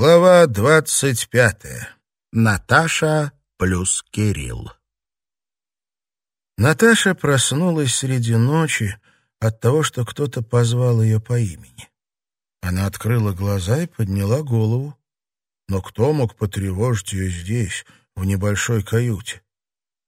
Глава двадцать пятая. Наташа плюс Кирилл. Наташа проснулась среди ночи от того, что кто-то позвал ее по имени. Она открыла глаза и подняла голову. Но кто мог потревожить ее здесь, в небольшой каюте?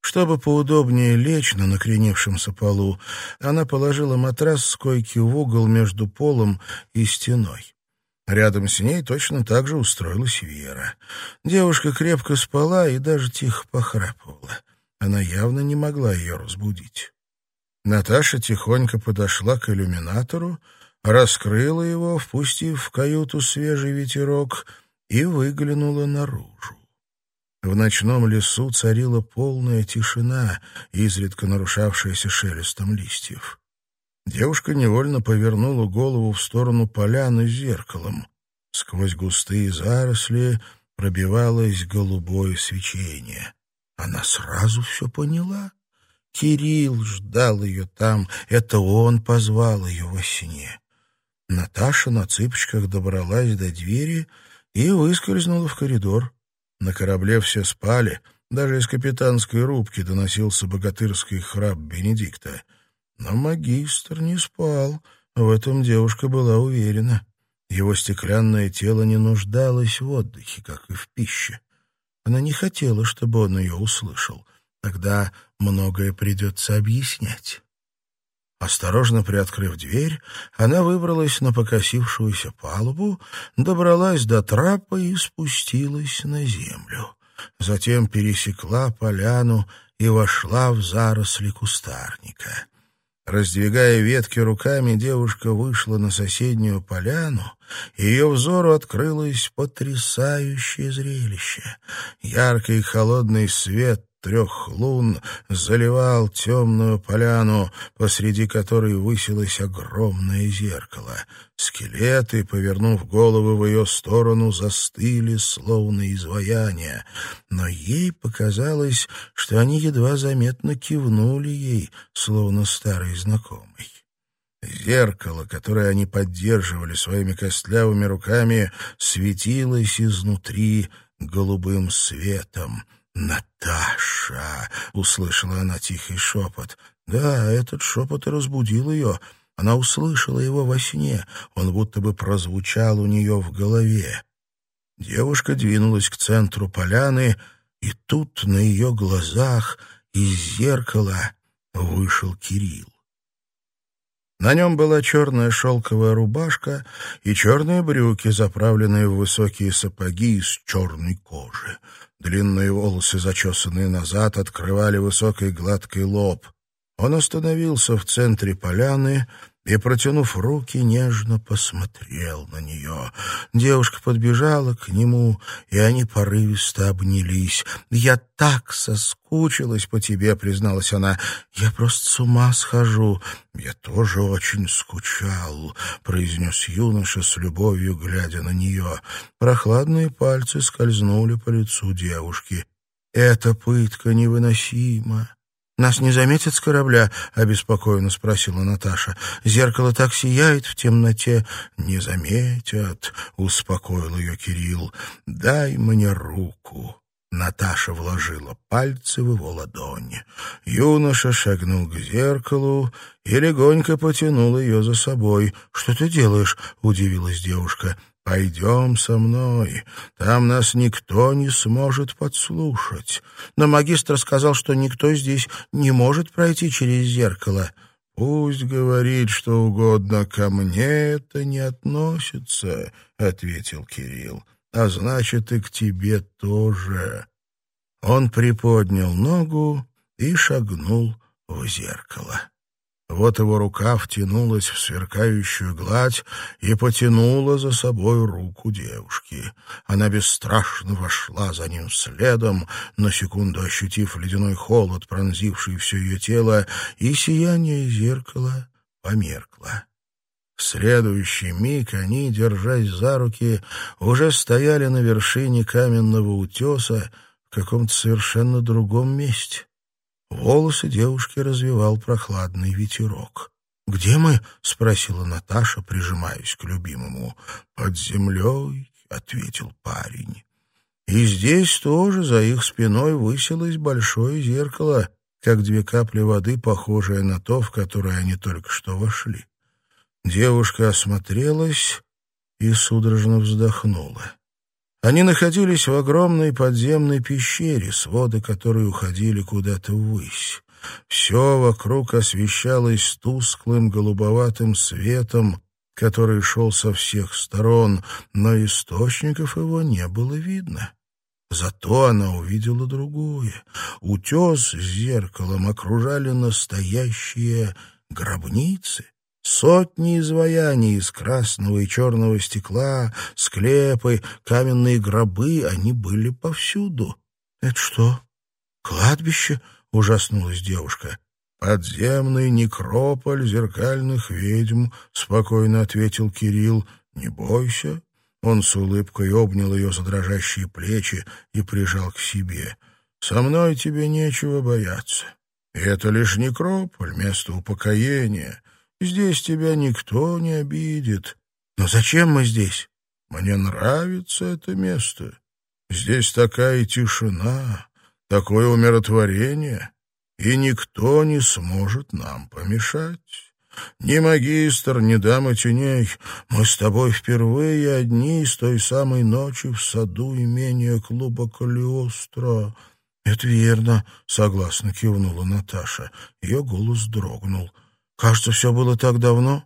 Чтобы поудобнее лечь на накренившемся полу, она положила матрас с койки в угол между полом и стеной. Рядом с ней точно так же устроилась Вера. Девушка крепко спала и даже тихо похрапывала. Она явно не могла ее разбудить. Наташа тихонько подошла к иллюминатору, раскрыла его, впустив в каюту свежий ветерок, и выглянула наружу. В ночном лесу царила полная тишина, изредка нарушавшаяся шелестом листьев. Девушка невольно повернула голову в сторону поляны зеркалом. Сквозь густые заросли пробивалось голубое свечение. Она сразу все поняла. Кирилл ждал ее там, это он позвал ее во сне. Наташа на цыпочках добралась до двери и выскользнула в коридор. На корабле все спали, даже из капитанской рубки доносился богатырский храп Бенедикта — но магистр не спал, в этом девушка была уверена. Его стеклянное тело не нуждалось в отдыхе, как и в пище. Она не хотела, чтобы он ее услышал. Тогда многое придется объяснять. Осторожно приоткрыв дверь, она выбралась на покосившуюся палубу, добралась до трапа и спустилась на землю. Затем пересекла поляну и вошла в заросли кустарника. Раздвигая ветки руками, девушка вышла на соседнюю поляну, и ее взору открылось потрясающее зрелище. Яркий холодный свет трех лун заливал темную поляну, посреди которой высилось огромное зеркало. Скелеты, повернув головы в ее сторону, застыли, словно изваяния. Но ей показалось, что они едва заметно кивнули ей, словно старый знакомый. Зеркало, которое они поддерживали своими костлявыми руками, светилось изнутри голубым светом. «Наташа!» — услышала она тихий шепот. Да, этот шепот и разбудил ее. Она услышала его во сне. Он будто бы прозвучал у нее в голове. Девушка двинулась к центру поляны, и тут на ее глазах из зеркала вышел Кирилл. На нем была черная шелковая рубашка и черные брюки, заправленные в высокие сапоги из черной кожи. Длинные волосы, зачесанные назад, открывали высокий гладкий лоб. Он остановился в центре поляны и, протянув руки, нежно посмотрел на нее. Девушка подбежала к нему, и они порывисто обнялись. «Я так соскучилась по тебе», — призналась она. «Я просто с ума схожу». «Я тоже очень скучал», — произнес юноша с любовью, глядя на нее. Прохладные пальцы скользнули по лицу девушки. «Эта пытка невыносима. «Нас не заметят с корабля?» — обеспокоенно спросила Наташа. «Зеркало так сияет в темноте». «Не заметят», — успокоил ее Кирилл. «Дай мне руку». Наташа вложила пальцы в его ладони. Юноша шагнул к зеркалу и легонько потянул ее за собой. «Что ты делаешь?» — удивилась девушка. «Пойдем со мной. Там нас никто не сможет подслушать». Но магистр сказал, что никто здесь не может пройти через зеркало. «Пусть говорит что угодно, ко мне это не относится», — ответил Кирилл. «А значит, и к тебе тоже». Он приподнял ногу и шагнул в зеркало. Вот его рука втянулась в сверкающую гладь и потянула за собой руку девушки. Она бесстрашно вошла за ним следом, на секунду ощутив ледяной холод, пронзивший все ее тело, и сияние зеркала померкло. В следующий миг они, держась за руки, уже стояли на вершине каменного утеса в каком-то совершенно другом месте. Волосы девушки развивал прохладный ветерок. «Где мы?» — спросила Наташа, прижимаясь к любимому. «Под землей», — ответил парень. И здесь тоже за их спиной высилось большое зеркало, как две капли воды, похожее на то, в которое они только что вошли. Девушка осмотрелась и судорожно вздохнула. Они находились в огромной подземной пещере, своды которой уходили куда-то ввысь. Все вокруг освещалось тусклым голубоватым светом, который шел со всех сторон, но источников его не было видно. Зато она увидела другое. Утес с зеркалом окружали настоящие гробницы. Сотни изваяний из красного и черного стекла, склепы, каменные гробы, они были повсюду. — Это что, кладбище? — ужаснулась девушка. «Подземный некрополь зеркальных ведьм», — спокойно ответил Кирилл. «Не бойся». Он с улыбкой обнял ее за дрожащие плечи и прижал к себе. «Со мной тебе нечего бояться. Это лишь некрополь, место упокоения. Здесь тебя никто не обидит. Но зачем мы здесь? Мне нравится это место. Здесь такая тишина, такое умиротворение и никто не сможет нам помешать. Ни магистр, ни дама теней, мы с тобой впервые одни с той самой ночи в саду имения клуба Калиостро. — Это верно, — согласно кивнула Наташа. Ее голос дрогнул. — Кажется, все было так давно.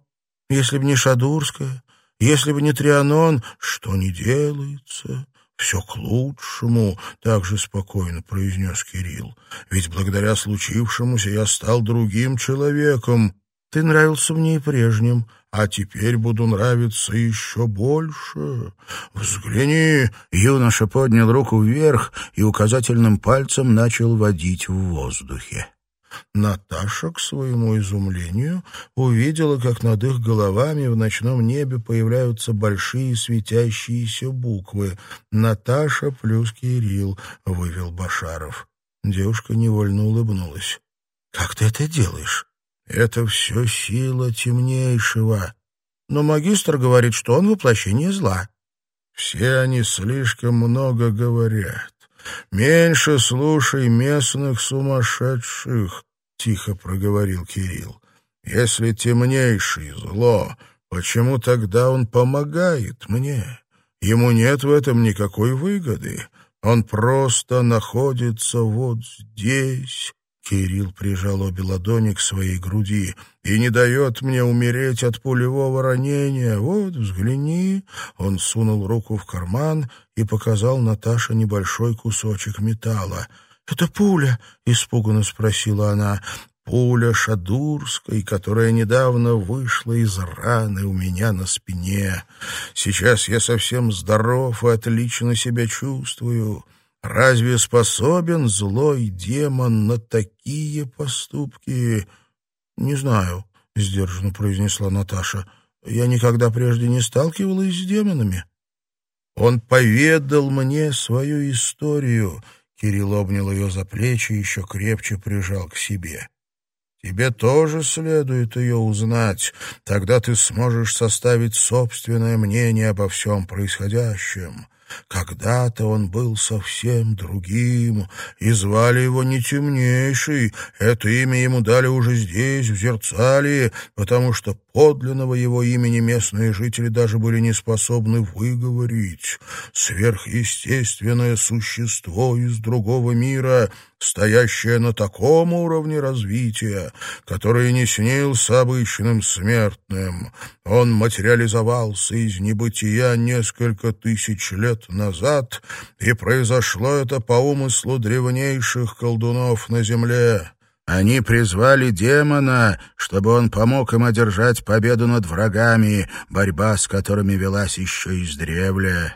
Если бы не Шадурская, если бы не Трианон, что не делается? «Все к лучшему», — также спокойно произнес Кирилл. «Ведь благодаря случившемуся я стал другим человеком. Ты нравился мне и прежним, а теперь буду нравиться еще больше. Взгляни!» Юноша поднял руку вверх и указательным пальцем начал водить в воздухе. Наташа, к своему изумлению, увидела, как над их головами в ночном небе появляются большие светящиеся буквы «Наташа плюс Кирилл», — вывел Башаров. Девушка невольно улыбнулась. «Как ты это делаешь?» «Это все сила темнейшего. Но магистр говорит, что он воплощение зла». «Все они слишком много говорят. Меньше слушай местных сумасшедших. — тихо проговорил Кирилл. «Если темнейший зло, почему тогда он помогает мне? Ему нет в этом никакой выгоды. Он просто находится вот здесь». Кирилл прижал обе ладони к своей груди и не дает мне умереть от пулевого ранения. Вот, взгляни. Он сунул руку в карман и показал Наташе небольшой кусочек металла. «Это пуля?» — испуганно спросила она. «Пуля Шадурской, которая недавно вышла из раны у меня на спине. Сейчас я совсем здоров и отлично себя чувствую. Разве способен злой демон на такие поступки?» «Не знаю», — сдержанно произнесла Наташа. «Я никогда прежде не сталкивалась с демонами». «Он поведал мне свою историю», Кирилл обнял ее за плечи и еще крепче прижал к себе. «Тебе тоже следует ее узнать. Тогда ты сможешь составить собственное мнение обо всем происходящем. Когда-то он был совсем другим, и звали его не темнейший. Это имя ему дали уже здесь, в Зерцалии, потому что подлинного его имени местные жители даже были не способны выговорить. Сверхъестественное существо из другого мира — стоящая на таком уровне развития, который не снился обычным смертным. Он материализовался из небытия несколько тысяч лет назад, и произошло это по умыслу древнейших колдунов на земле. Они призвали демона, чтобы он помог им одержать победу над врагами, борьба с которыми велась еще издревле.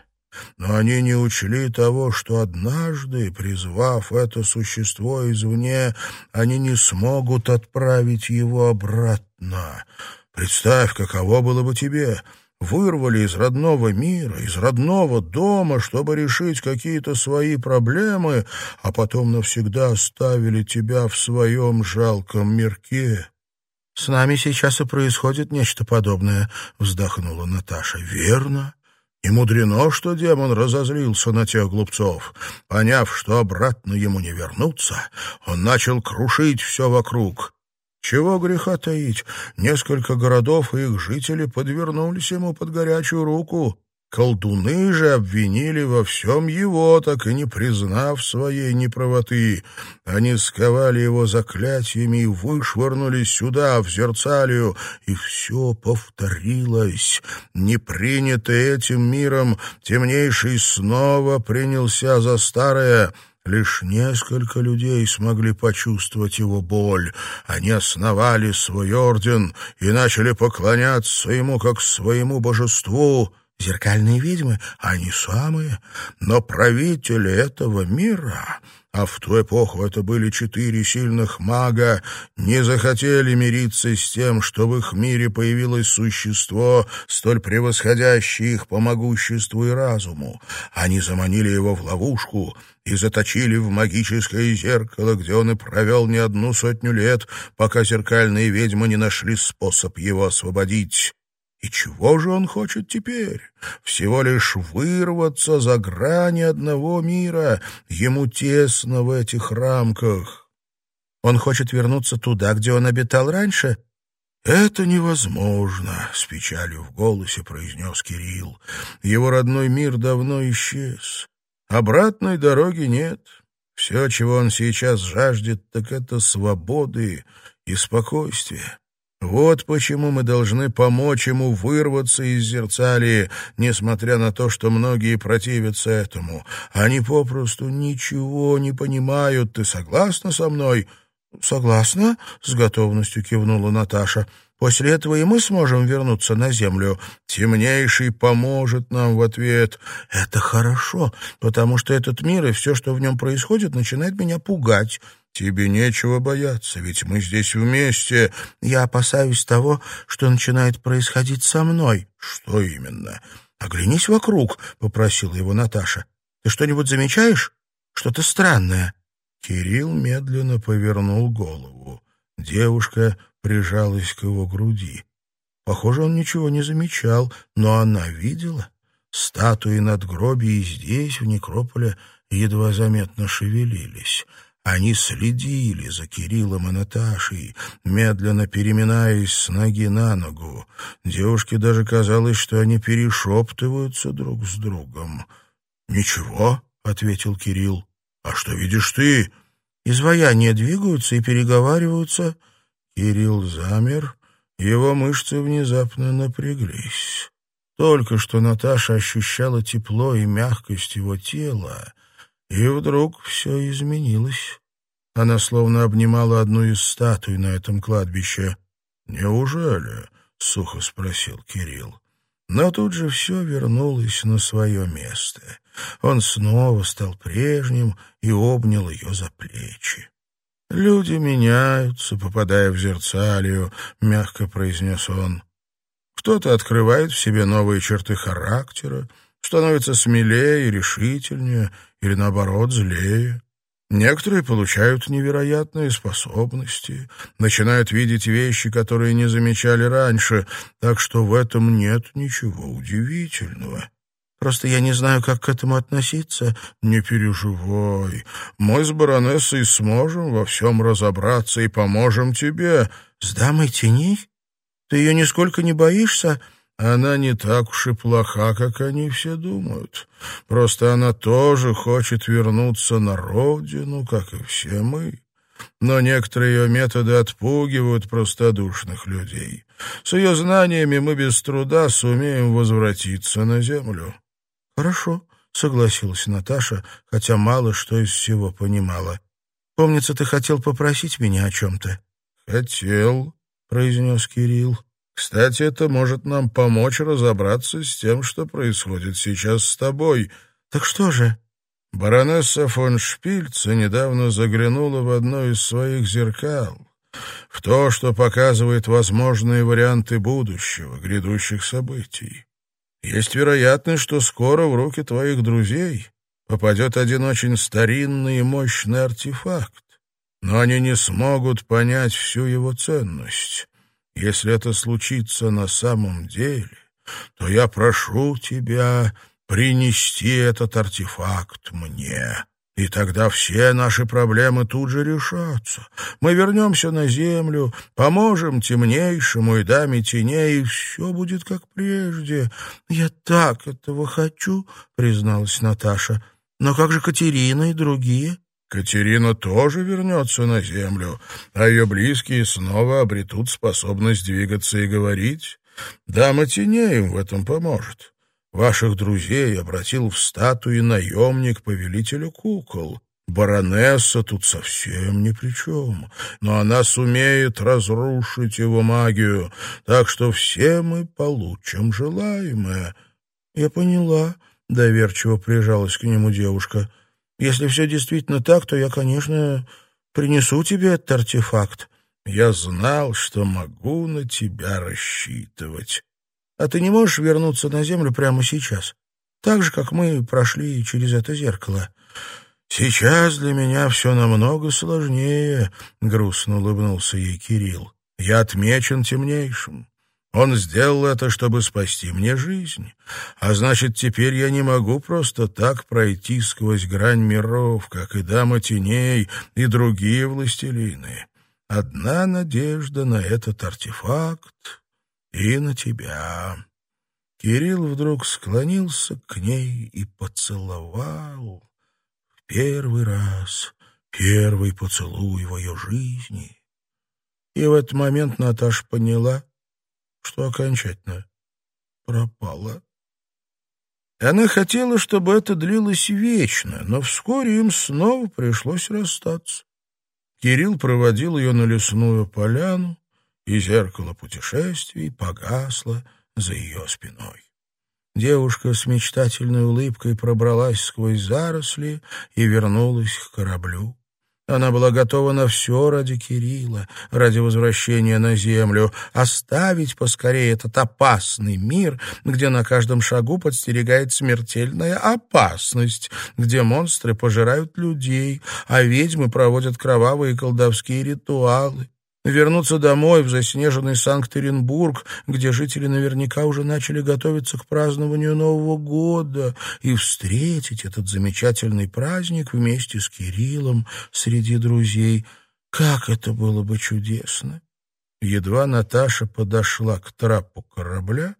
Но они не учли того, что однажды, призвав это существо извне, они не смогут отправить его обратно. Представь, каково было бы тебе. Вырвали из родного мира, из родного дома, чтобы решить какие-то свои проблемы, а потом навсегда оставили тебя в своем жалком мирке. — С нами сейчас и происходит нечто подобное, — вздохнула Наташа. — Верно. И мудрено, что демон разозлился на тех глупцов. Поняв, что обратно ему не вернуться, он начал крушить все вокруг. Чего греха таить, несколько городов и их жители подвернулись ему под горячую руку. Колдуны же обвинили во всем его, так и не признав своей неправоты. Они сковали его заклятиями и вышвырнули сюда, в Зерцалию, и все повторилось. Не принятый этим миром, темнейший снова принялся за старое — Лишь несколько людей смогли почувствовать его боль. Они основали свой орден и начали поклоняться ему как своему божеству. Зеркальные ведьмы, они самые, но правители этого мира, а в ту эпоху это были четыре сильных мага, не захотели мириться с тем, что в их мире появилось существо, столь превосходящее их по могуществу и разуму. Они заманили его в ловушку и заточили в магическое зеркало, где он и провел не одну сотню лет, пока зеркальные ведьмы не нашли способ его освободить. И чего же он хочет теперь? Всего лишь вырваться за грани одного мира. Ему тесно в этих рамках. Он хочет вернуться туда, где он обитал раньше? «Это невозможно», — с печалью в голосе произнес Кирилл. «Его родной мир давно исчез. Обратной дороги нет. Все, чего он сейчас жаждет, так это свободы и спокойствия. Вот почему мы должны помочь ему вырваться из зерцалии, несмотря на то, что многие противятся этому. Они попросту ничего не понимают. Ты согласна со мной?» «Согласна», — с готовностью кивнула Наташа. «После этого и мы сможем вернуться на землю. Темнейший поможет нам в ответ. Это хорошо, потому что этот мир и все, что в нем происходит, начинает меня пугать». «Тебе нечего бояться, ведь мы здесь вместе. Я опасаюсь того, что начинает происходить со мной». «Что именно?» «Оглянись вокруг», — попросила его Наташа. «Ты что-нибудь замечаешь? Что-то странное». Кирилл медленно повернул голову. Девушка прижалась к его груди. Похоже, он ничего не замечал, но она видела. Статуи надгробий здесь, в некрополе, едва заметно шевелились. Они следили за Кириллом и Наташей, медленно переминаясь с ноги на ногу. Девушке даже казалось, что они перешептываются друг с другом. «Ничего», — ответил Кирилл. «А что видишь ты?» Изваяния двигаются и переговариваются. Кирилл замер, его мышцы внезапно напряглись. Только что Наташа ощущала тепло и мягкость его тела, и вдруг все изменилось. Она словно обнимала одну из статуй на этом кладбище. «Неужели?» — сухо спросил Кирилл. Но тут же все вернулось на свое место. Он снова стал прежним и обнял ее за плечи. «Люди меняются, попадая в зерцалию», — мягко произнес он. «Кто-то открывает в себе новые черты характера, становится смелее и решительнее, или, наоборот, злее. Некоторые получают невероятные способности, начинают видеть вещи, которые не замечали раньше, так что в этом нет ничего удивительного. Просто я не знаю, как к этому относиться. Не переживай. Мы с баронессой сможем во всем разобраться и поможем тебе. С дамой теней? Ты ее нисколько не боишься?» Она не так уж и плоха, как они все думают. Просто она тоже хочет вернуться на родину, как и все мы. Но некоторые ее методы отпугивают простодушных людей. С ее знаниями мы без труда сумеем возвратиться на землю. — Хорошо, — согласилась Наташа, хотя мало что из всего понимала. — Помнится, ты хотел попросить меня о чем-то. — Хотел, — произнес Кирилл. Кстати, это может нам помочь разобраться с тем, что происходит сейчас с тобой. Так что же? Баронесса фон Шпильца недавно заглянула в одно из своих зеркал, в то, что показывает возможные варианты будущего, грядущих событий. Есть вероятность, что скоро в руки твоих друзей попадет один очень старинный и мощный артефакт, но они не смогут понять всю его ценность. Если это случится на самом деле, то я прошу тебя принести этот артефакт мне. И тогда все наши проблемы тут же решатся. Мы вернемся на землю, поможем темнейшему и даме теней, и все будет как прежде. Я так этого хочу, призналась Наташа. Но как же Катерина и другие? Катерина тоже вернется на землю, а ее близкие снова обретут способность двигаться и говорить. Дама теней им в этом поможет. Ваших друзей обратил в статуи наемник повелителя кукол. Баронесса тут совсем ни при чем, но она сумеет разрушить его магию, так что все мы получим желаемое. — Я поняла, — доверчиво прижалась к нему девушка. — Если все действительно так, то я, конечно, принесу тебе этот артефакт. Я знал, что могу на тебя рассчитывать. А ты не можешь вернуться на землю прямо сейчас? Так же, как мы прошли через это зеркало. Сейчас для меня все намного сложнее, — грустно улыбнулся ей Кирилл. Я отмечен темнейшим. Он сделал это, чтобы спасти мне жизнь. А значит, теперь я не могу просто так пройти сквозь грань миров, как и Дама Теней и другие властелины. Одна надежда на этот артефакт и на тебя». Кирилл вдруг склонился к ней и поцеловал. В первый раз, первый поцелуй в ее жизни. И в этот момент Наташа поняла, что окончательно пропала. Она хотела, чтобы это длилось вечно, но вскоре им снова пришлось расстаться. Кирилл проводил ее на лесную поляну, и зеркало путешествий погасло за ее спиной. Девушка с мечтательной улыбкой пробралась сквозь заросли и вернулась к кораблю. Она была готова на все ради Кирилла, ради возвращения на землю, оставить поскорее этот опасный мир, где на каждом шагу подстерегает смертельная опасность, где монстры пожирают людей, а ведьмы проводят кровавые колдовские ритуалы вернуться домой в заснеженный Санкт-Петербург, где жители наверняка уже начали готовиться к празднованию Нового года, и встретить этот замечательный праздник вместе с Кириллом среди друзей. Как это было бы чудесно! Едва Наташа подошла к трапу корабля,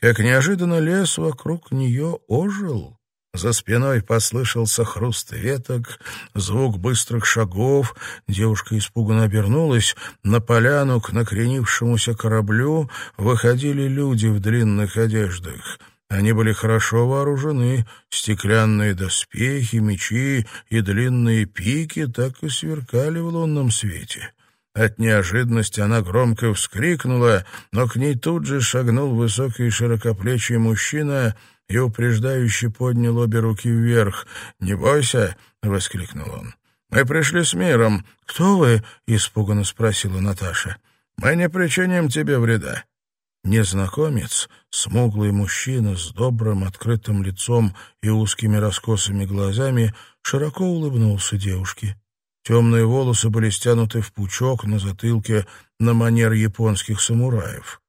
как неожиданно лес вокруг нее ожил. За спиной послышался хруст веток, звук быстрых шагов. Девушка испуганно обернулась. На поляну к накренившемуся кораблю выходили люди в длинных одеждах. Они были хорошо вооружены. Стеклянные доспехи, мечи и длинные пики так и сверкали в лунном свете. От неожиданности она громко вскрикнула, но к ней тут же шагнул высокий широкоплечий мужчина — и упреждающе поднял обе руки вверх. «Не бойся!» — воскликнул он. «Мы пришли с миром». «Кто вы?» — испуганно спросила Наташа. «Мы не причиним тебе вреда». Незнакомец, смуглый мужчина с добрым открытым лицом и узкими раскосыми глазами, широко улыбнулся девушке. Темные волосы были стянуты в пучок на затылке на манер японских самураев.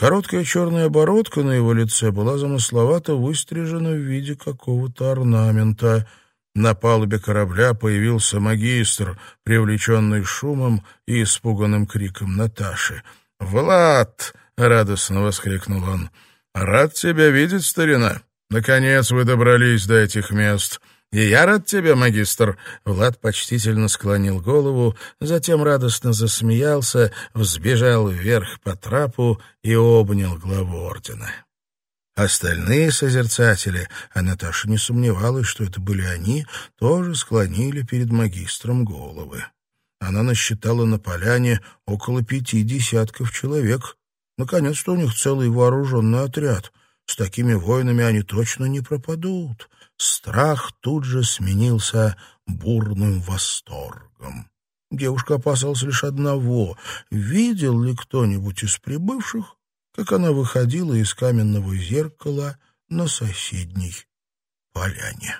Короткая черная бородка на его лице была замысловато выстрижена в виде какого-то орнамента. На палубе корабля появился магистр, привлеченный шумом и испуганным криком Наташи. «Влад!» — радостно воскликнул он. «Рад тебя видеть, старина! Наконец вы добрались до этих мест!» «И я рад тебе, магистр!» Влад почтительно склонил голову, затем радостно засмеялся, взбежал вверх по трапу и обнял главу ордена. Остальные созерцатели, а Наташа не сомневалась, что это были они, тоже склонили перед магистром головы. Она насчитала на поляне около пяти десятков человек. Наконец-то у них целый вооруженный отряд. С такими воинами они точно не пропадут. Страх тут же сменился бурным восторгом. Девушка опасалась лишь одного — видел ли кто-нибудь из прибывших, как она выходила из каменного зеркала на соседней поляне.